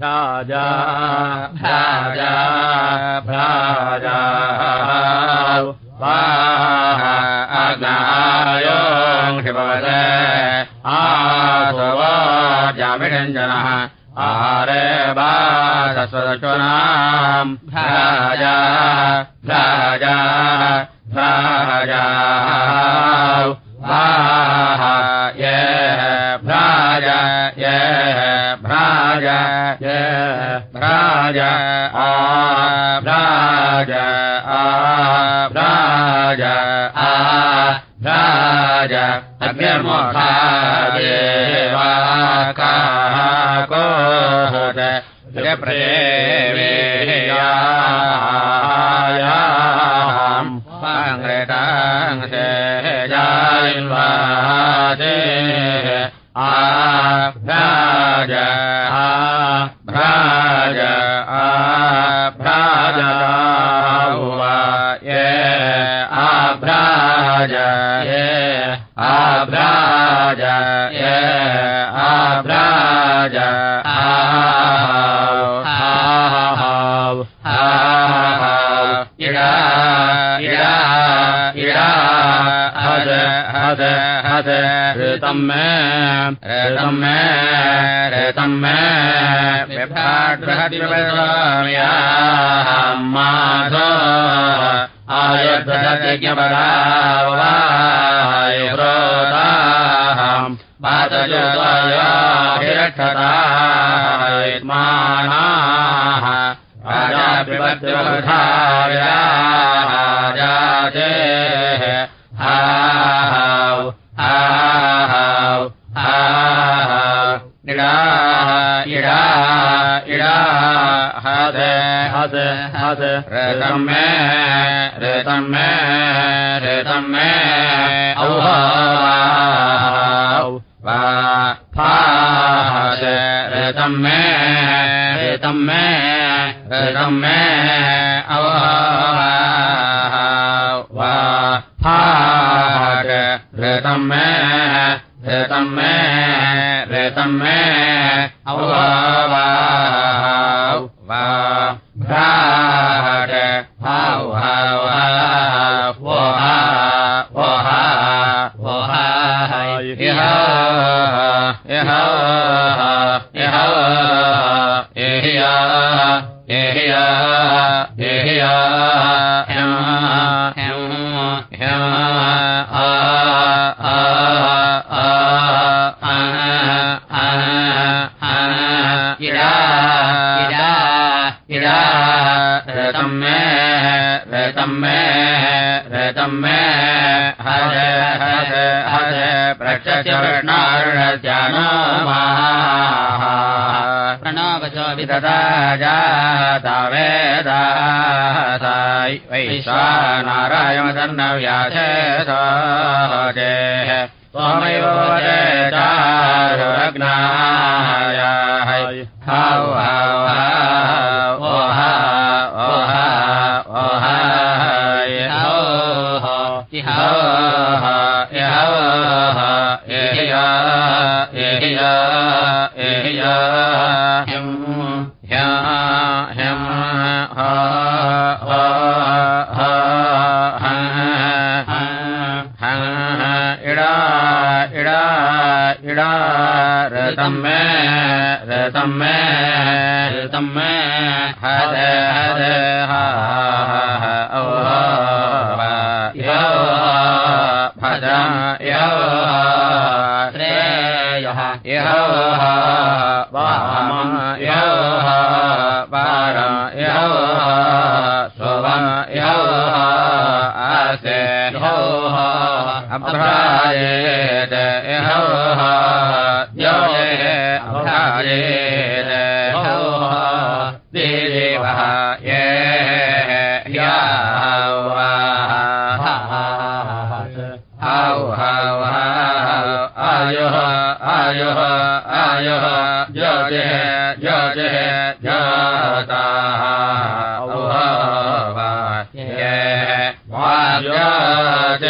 भ्राजा भ्राजा भ्राजा अग्नायोङ्क्षिपवद आसवाजामिषञ्जनः आहारे बाधस्वदशुनाम् भ्राजा भ्राजा भ्राजा ये आ भ्राज अग्निर्मुखादेवा काकोहत प्रेमेयाम् पाङ्ग्रेताङ् से जायिन्वादे आ भ्राज आ भ्राज आ ऋतम् मे ऋतम् मे ऋतम् मे माधो आयुर्धतिज्ञपदावायुरोदाहम् पादजोदायाभिरक्षतायत्मानाः राजापिबद्धाजाते हाव हाव हद हद हद ऋतम् मे ऋतम् मे ऋतम् मे। फाहद ऋतम् मे ऋतम् मे ऋतम् मे। फाहद ऋतम् मे ऋतम् मे ऋतम् मे कृष्णार्णजानो प्रणवचो विददा जाता वेदासाय वैश्वानारायणदन्नव्यासे सोजेः त्वमेव वदे चारुरग्नाय हाव एहिया ह्यं ह्या ह्यं हा हा हा इडा इडा मे मे ऋतम् मे हद हद हा ओ यो भज यो श्रेयः यः वामम् यो पारम् यो सुवम् यो आसे यो अभ्रायेत यो यो अभ्रायेत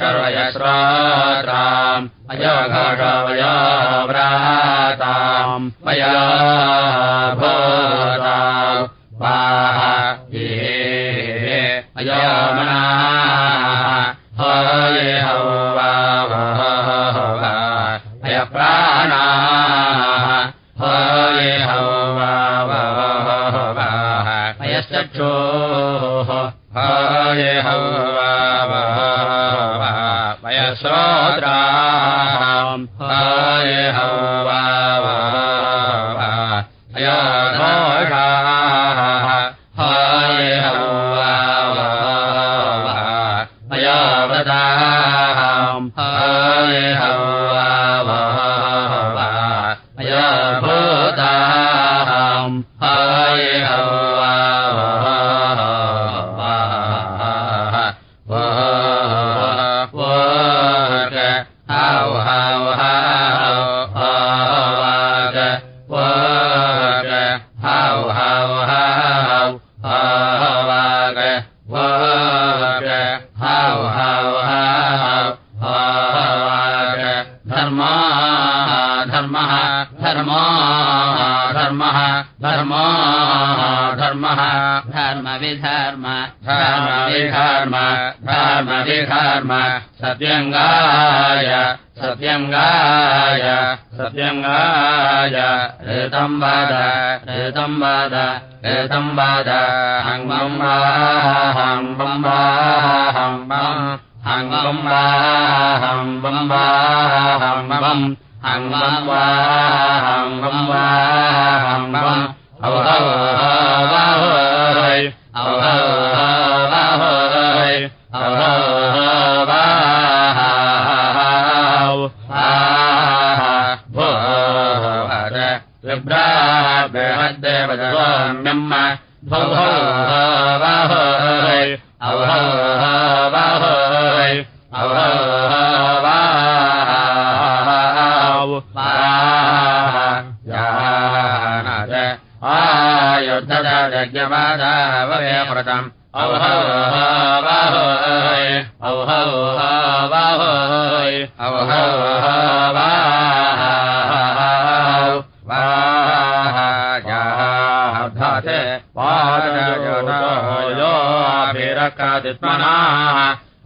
य स्राताम् अजाया व्राताम् अया धर्मे कार्म सत्यङ्गाय सत्यङ्गाय सत्यङ्गाय। ऋतम् वाद ऋतम् वाद ऋतम् वाद। अङ्गम् वाहम् वाहम् अङ्गम् वाहम् वाहम् अङ्गम् बाधाबादाङ्गम् राम् बम्बाम् अङ्ग ैव्यम्मो है अहै अव जानाद आयोध यज्ञवादा ना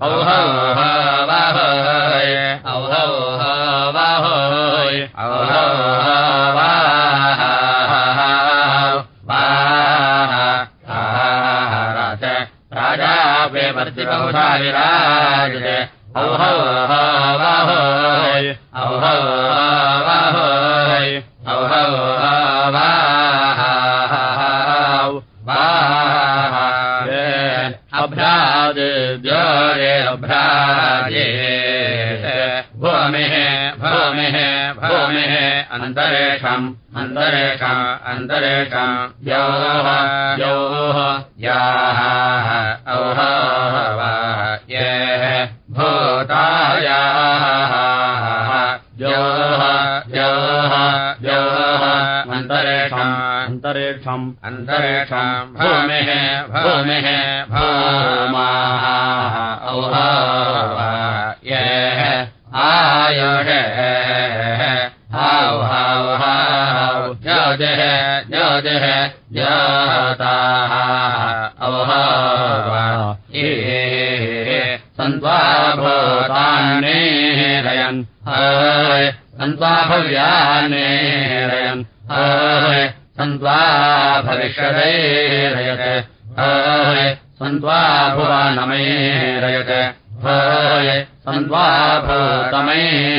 ओहो है औहो हो राजा राजा व्यवर्ति गौरा अरे कम् अरे ज्योतिः ज्योतिः ज्योताः औह सन्त्वा भूतान्नेरयन् हय सन्त्वा भव्यान्नेरयन् हय सन्त्वा भविष्यदैरयत् हय सन्त्वा भुवानमेरयत् हय सन्त्वा भूतमेरयत्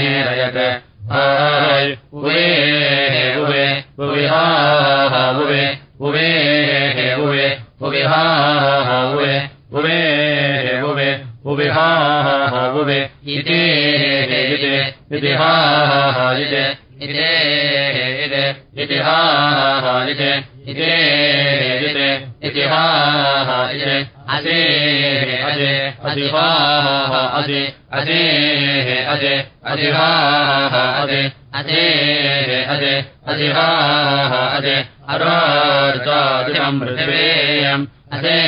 अदे अरोज्वातिमम् पृथिवेयम्। अदे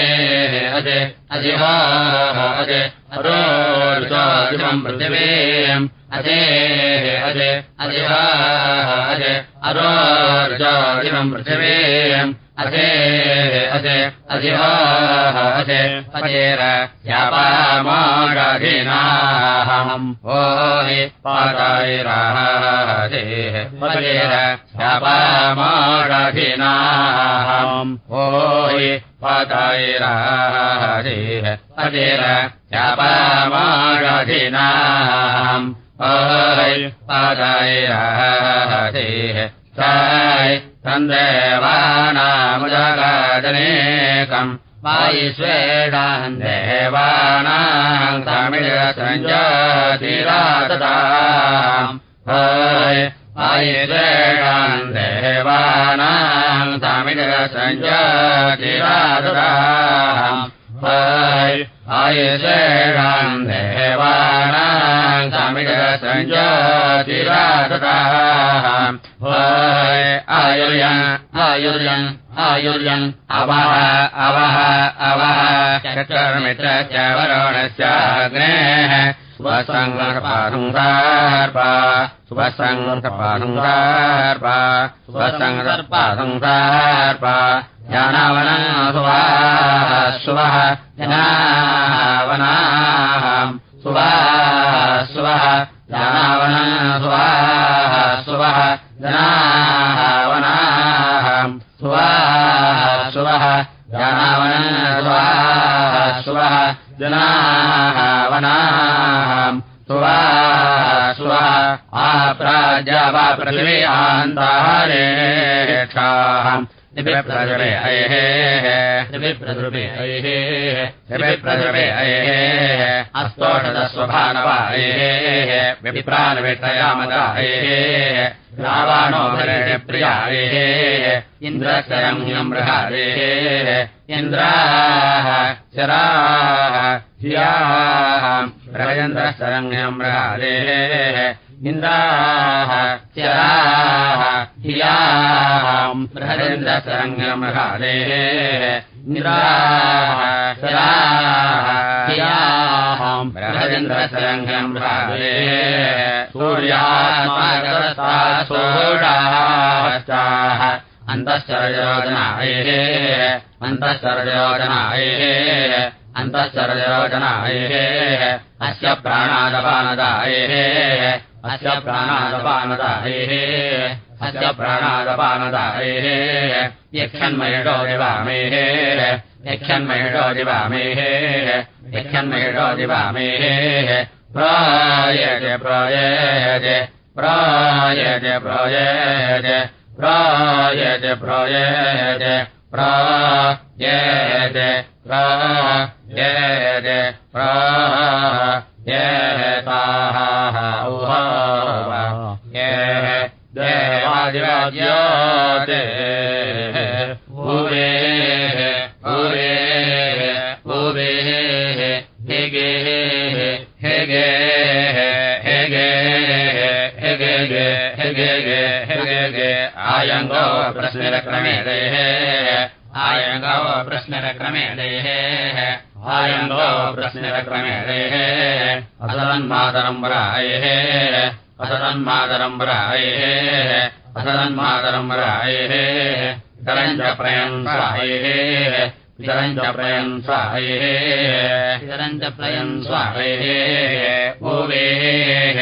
अदे अजिभाः अदे अरोज्वातिमम् पृथिवेयम्। अदे अदे अजिभाः अदे अरोज्वातिमम् पृथिवेयम्। अजे अजे अजेरा श्यापा मा गिनाहे पादाय राः अगेरा श्यापा मा गिनाहे पदाय राः अजेरा श्यापा मा गिना पादाय राः सन्देवानामुदागादनेकम् आयु देवानाम् देवाणा तामिळ देवानाम् आयु आयुषेणाम् देवानाम् तामिल आयुर्य आयुर्यम् आयुर्यन् अवः अवः अव च कर्मितश्च वरुणस्याग्रे शुभसं वरपादंदार्वा शुभसङ्कपानुदार्वा शुभसं पारंदार्वा ज्ञानावना स्वा स्वा स्वः राणावन स्वाहा स्वः जनावनाः स्वाः राणावन स्वाहा स्वः जनावनाः स्वाहा स्वः आ प्राजा वा प्रथिवे आन्धारेष्ठाः निबिप्रद्रुवे अयेः। अयेः। निबिप्रद्रुवे अयेः। अस्तोषदस्वभानवायेः विप्राणविटयामदायेः रावाणो भरे प्रियायेः इन्द्रशरम्यम् बृहारेः इन्द्राः शराः ह्याः प्रयन्द्रशरम्यम् बृहारेः इन्द्राः चराः हियाम् बृहदेन्द्रसरङ्गम् हारेः इन्द्राः चराः हियाम् हारेः सूर्यात्मागता सोडाश्चाः अन्तश्चरयोजनायः अन्तश्चरयोजनायः अन्तश्चरयोजनायः अस्य प्राणादपानदायः। अस्य प्राणादपानदायः। अस्य प्राणादपानदायः। यक्षन्मयडो दिवामेः। यक्षन्मयडो दिवामेः। यक्षन्मयडो दिवामेः। प्रायज प्रायज प्रायज प्रायज प्रायज प्रायज जय जय रा जय जय रा जय पा ऊहा याज्ञात परे आयङ्गो प्रश्नरक्रमे क्रमे आयङ्गो प्रश्नरक्रमे देहे। आयङ्गो प्रश्नरक्रमे क्रमे रे हे असदन् मातरम् राये असदन् मातरम् राये असदन् मातरम् राये चरञ्ज प्रयं साये ओवेः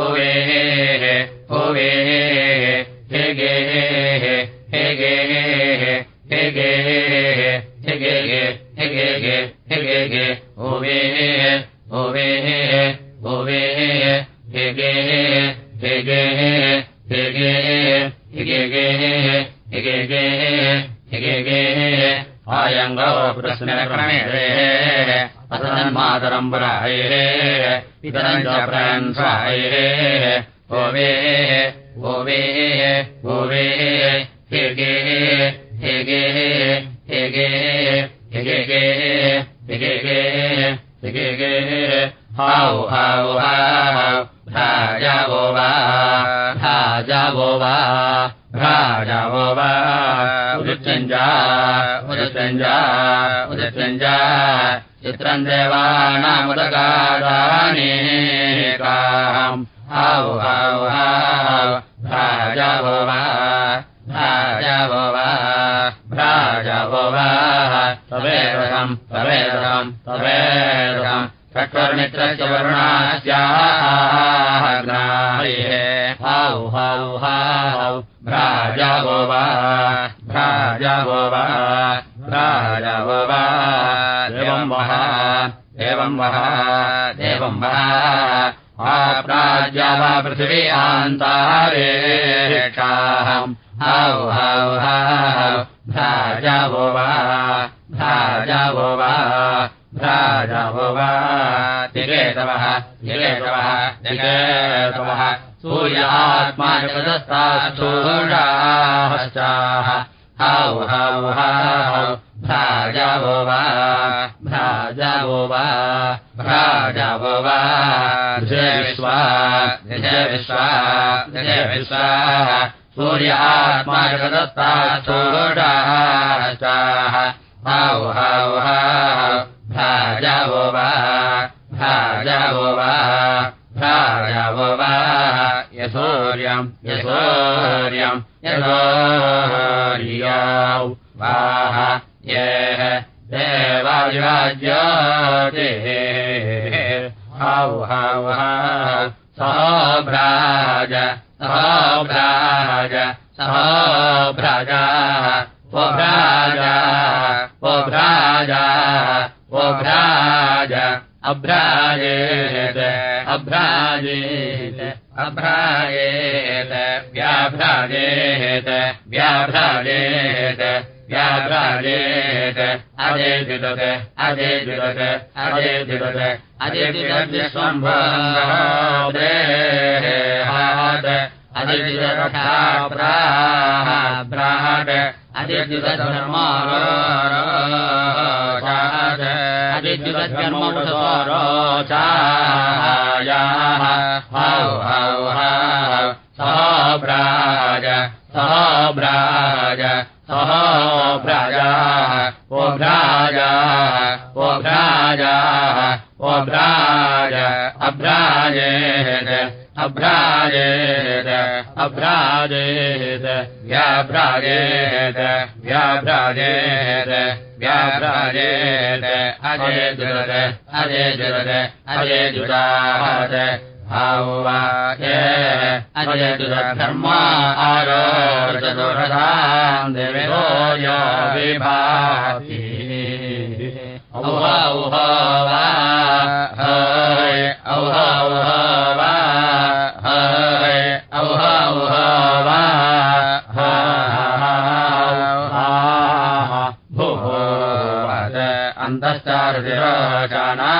ओवेः ಹೇ वरुणास्याग्नाये हौ हौ हौ भ्राजवो वा भ्राजवो वा भ्राजवो वा देवम् वः एवम् वः देवम् वः आप्राज्या वा पृथिवी आन्तारेषाहम् हौ हौ हौ भ्राजवो वा भ्राजवो वा भ्राजवो वा दिगेतवः दिगेतवः दिगेतवः। सूर्यात्मा जगदस्ताच्छूषाश्चाः हौ हौ हौ भ्राजवो वा भ्राजवो वा भ्राजवो वा जय विश्वा जय विश्वा जय विश्वा सूर्य आत्मा जगदस्ताच्छूषाश्चाः हौ हौ हौ भ्राजवो वा भ्राजवो वा भ्राजवो वा यशौर्यम् यशौर्यम् यशौर्यौ। वाह ये देवायुराज्योते हौ हौ हौ सभ्राज सभ्राज सभ्राजा वभ्राजा वभ्राज अभ्राजेत। अभ्राजेत। अभ्राजेत। व्याभ्राजेत। व्याभ्राजेत। व्याभ्राजेत। अजेजुदत। अजेजुदत। अजेजुदत। अजेजुदस्वम्भदेहाद अजिजुदथाप्राहाब्राहाद अजिजुदधर्मारोचाद अजिजुदधर्मोरोचायाः हौ हौ हौ सहभ्राज सहभ्राज सहभ्राजाः ओ भ्राजाः ओ भ्राजाः ओ भ्राज अभ्राजेत अभ्राजेत व्याभ्राजेत व्याभ्राजेत व्याभ्राजेत। अजय जुरद अजय जुरद अजय हौ ये अजय देवो औह वा हय औह औह अन्तश्चारुतिरोचना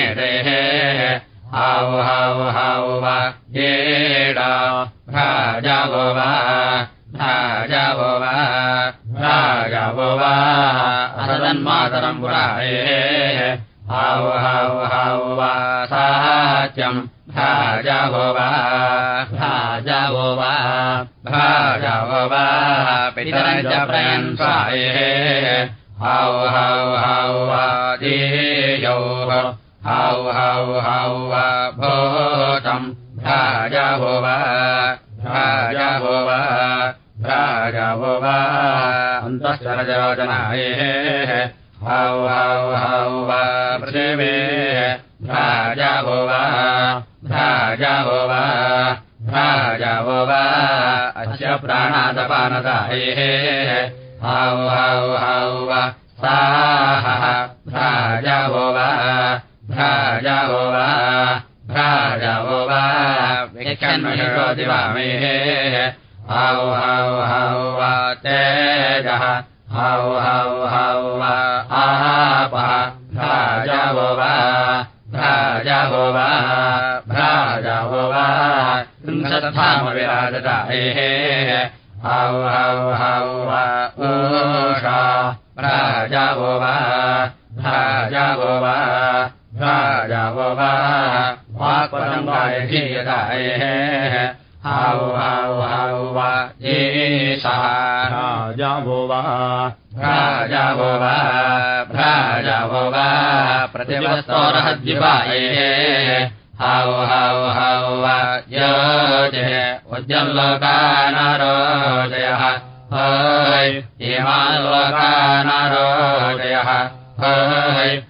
प्रश्नक्रमेतेः हौ हौ वा येडा। भ्राजवो वा भ्राजवो वा भ्राजवो वा। असदन्मातरम् पुराये हौ हौ वा। सात्यम् भ्राजवो वा भ्राजवो वा। भ्राजवो वा। पितरम् च प्रयन्साये हौ वा। देयौः हौ हौ वा भूतम् भ्राजवो वा भ्राजवो वा भ्राजवो वा अन्तःसरजोजनाये हौ हौ हौ वा पृथिवे भ्राजवो वा भ्राजवो वा भ्राजवो वा अस्य प्राणादपानदाये हौ हौ हौ वा साः भ्राजवो वा भ्राजवो वा भ्राजवो वा विक्षन्महिषो दिवामे हौ हौ हौ वा तेजः। हौ हौ हौ वा आपः भ्राजवो वा भ्राजवो वा भ्राजवो वा विराजताये हौ हौ हौ वा ऊषा। भ्राजवो वा भ्राजवो वा भ्राजवो वा वाक्पदम्बायधीयताये हौ हौ हौ वा ईशः राजावो वा भ्राजवो वा भ्राजवो वा प्रतिवस्तोरहद्विपाये हौ हौ हौ वा योजय। उद्यल्लोकानरोजयः हय। इमाल्लोकानरोजयः हय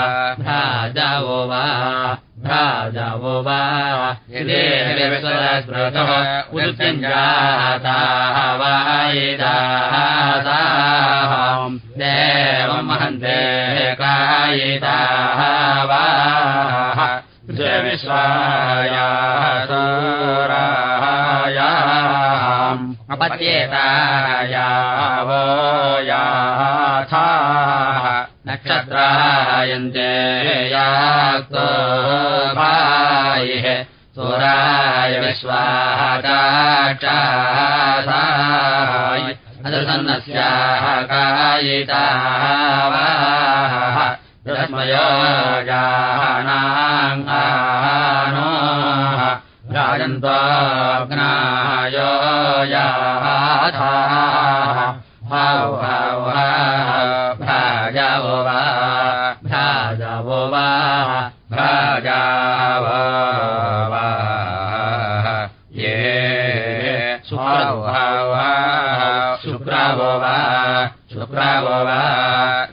वा उदुत्यञ्जाताः वायिदासाम् देवमहन्ते कायिताः। वा विश्वायासोरायाम् अपत्येतायावो याथाः नक्षत्रायन्ते याक्तो भायिः सुराय विश्वादाक्षासाय अदसन्नस्याः कायिताः वाः रश्मयो जानाङ्गानो राजन्त्वाग्नायो याथाः हौ हौ वा भ्राजाव वा ये शुक्रौ हौ शुक्रवो वा शुक्रवो वा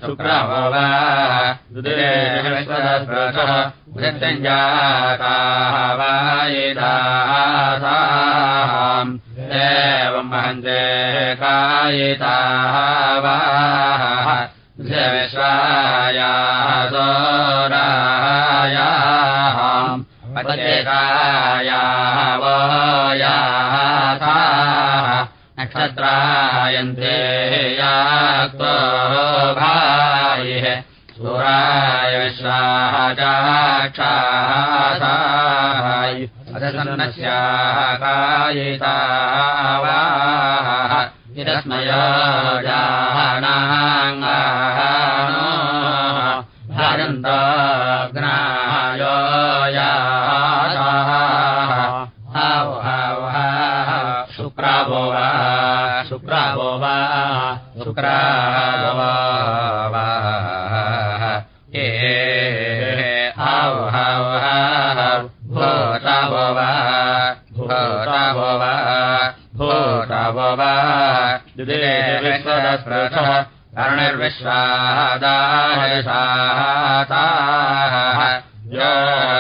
शुक्रवो वा दुदेशः उदत्यञ्जाताः वायिदासाम् एवम् महन्ते कायिताः वाः विश्वायासोरायाम् पत्येकायाः वयाथाः नक्षत्रायन्ते याक्तो भायिः सुराय विश्वाचाक्षासाय अदसन्नस्याः कायिताः वाः निरस्मयो जानाङ्गानो भजन्तग्नायो यासाः हौ हौ हौ शुक्रावो वा शुक्रावो वा। शुक्रावो विश्वदस्पृशः कर्णिर्विश्वादायशाताः यो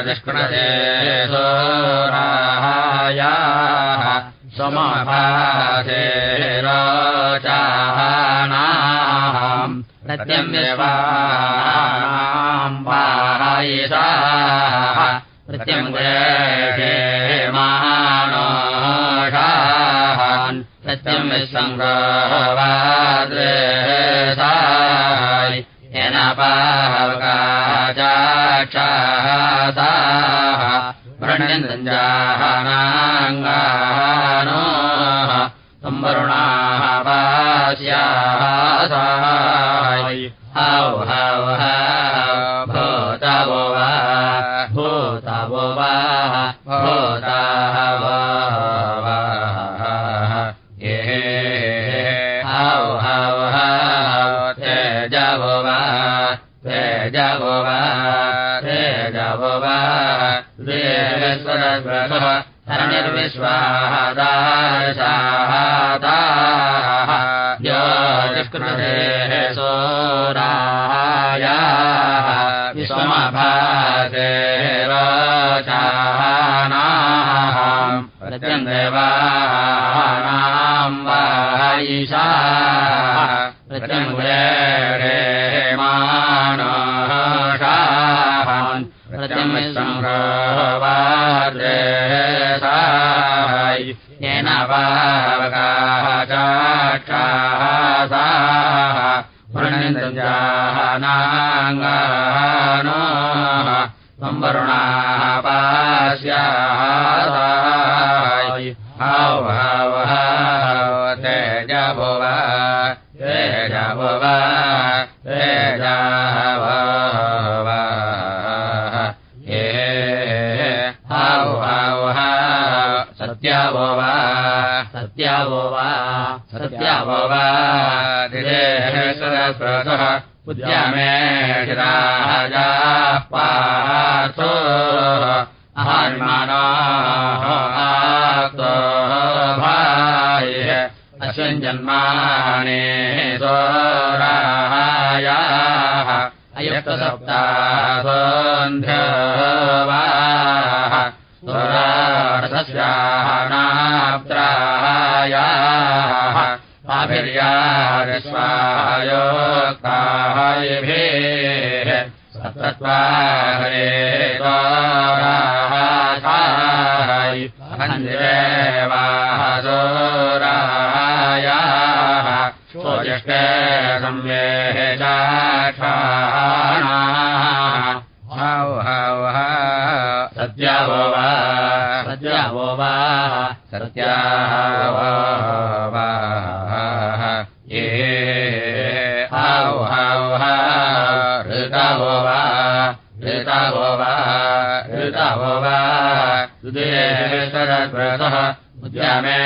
निष्कृणते सोरायाः समभासे रोचानाम् प्रत्यम्यवानाम् वायिषाः प्रत्यङ्गे हौ हौ भूतवो वा भूतवो वा वायिषाः प्रत्यङ्गे मानोषान् प्रत्यङ्गवाद्रेषाय येन पावकाचाक्षासाः प्रणिन्दञ्जानाङ्गानो संवरुणाः पास्यासाय दिदेश्वरस्वसः उद्यमे स्वजिष्टे संवेशाक्षाणाः हौ हौ हौ। सत्यावो वा? सत्यावो वा? सत्यावो वा? ये हौ हौ हौ। ऋतवो वा? ऋतवो वा? ऋतवो वा? सुदेशरस्वतः उद्यमे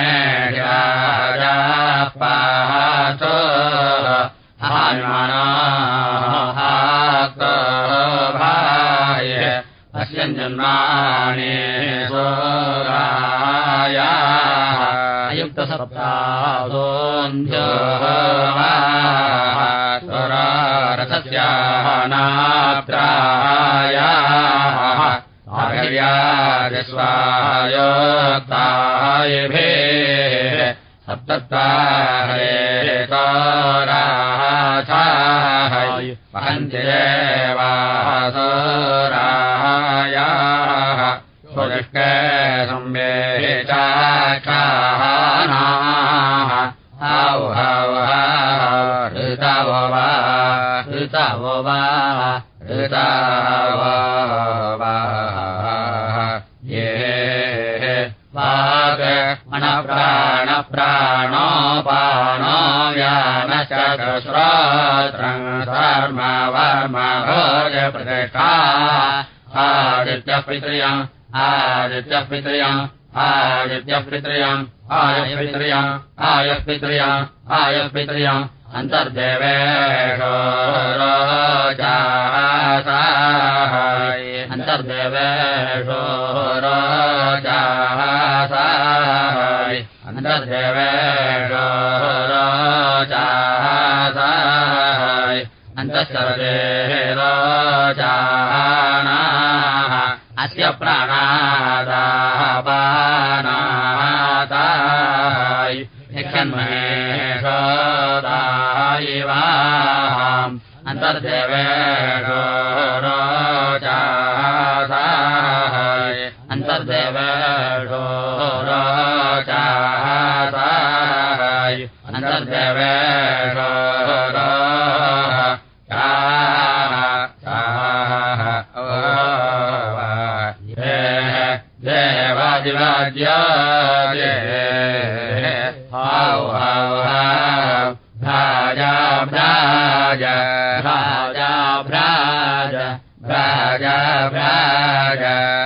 अस्यञ्जन्माने सोरायाः अयुक्तसप्तादोऽन्ध्यो स्वरारथस्यानाप्त्रायाः आर्यादिस्वायोक्तायिभिः सप्तत्ताहरे ताराथाय वहन्ति देवासोरायाः हौ ऋतवो वा ऋतवो वा ऋतवो वा। ये वाक् अणप्राणप्राणोपानो व्यानश्चतस्रोत्रम् धर्म वर्म भोज प्रतिष्ठा आदित्यपित्र्यम् आदित्यपित्र्यम् आदित्यपित्र्यम् आयपित्र्यम् आयपित्र्यम् आयपित्र्यम् अन्तर्देवेशो रोचासाय अन्तर्देवेषो रोचासाय अन्तर्देवेषो रोचासाय अन्तःसर्वे रोचानाः अस्य प्राणादापानाताय यक्षन्महेशोदायिवाम् अन्तर्देवेषो रोचासाय अन्तर्देवेषो अन्तर्देवेषो देवादिवाद्या हाव हाव हाव भ्राजा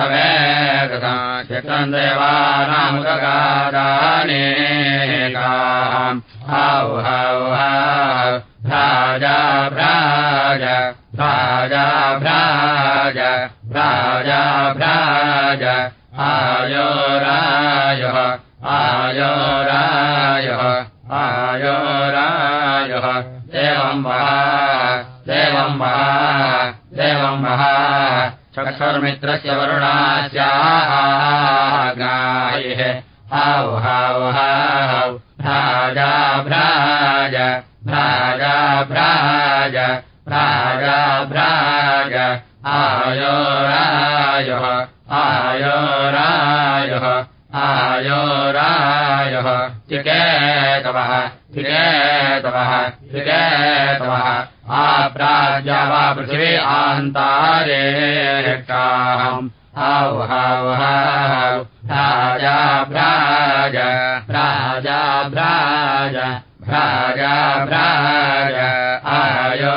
तवेदसम् चित्रम् देवानामुदगादानेकाम् हाव हाव हाव भ्राजा भ्राज भ्राजा भ्राजा भ्राज आयो रायः आयो रायः आयो रायः देवम् वः देवम् वः देवम् वः चक्षुर्मित्रस्य वरुणास्यागायः हाव हाव हाव। भ्राजा भ्राज भ्राजा भ्राज आयो रायः आयो रायः आयो रायः चिकेतवः चिकेतवः चिकेतवः आप्राज्या वा पृथिवी आन्तारेकाम् हाव हाव हाव भ्राजा भ्राज भ्राजा भ्राज आयो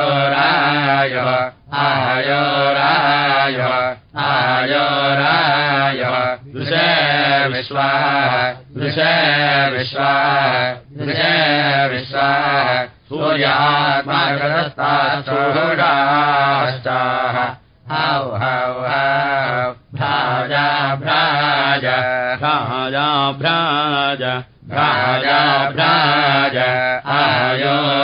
रायः आयो रायः आयो रायः दृशे विश्वाः दृशे विश्वाः। दृशे हाव हाव भ्राजा भ्राज भ्राजा भ्राज भ्राजा भ्राज आयो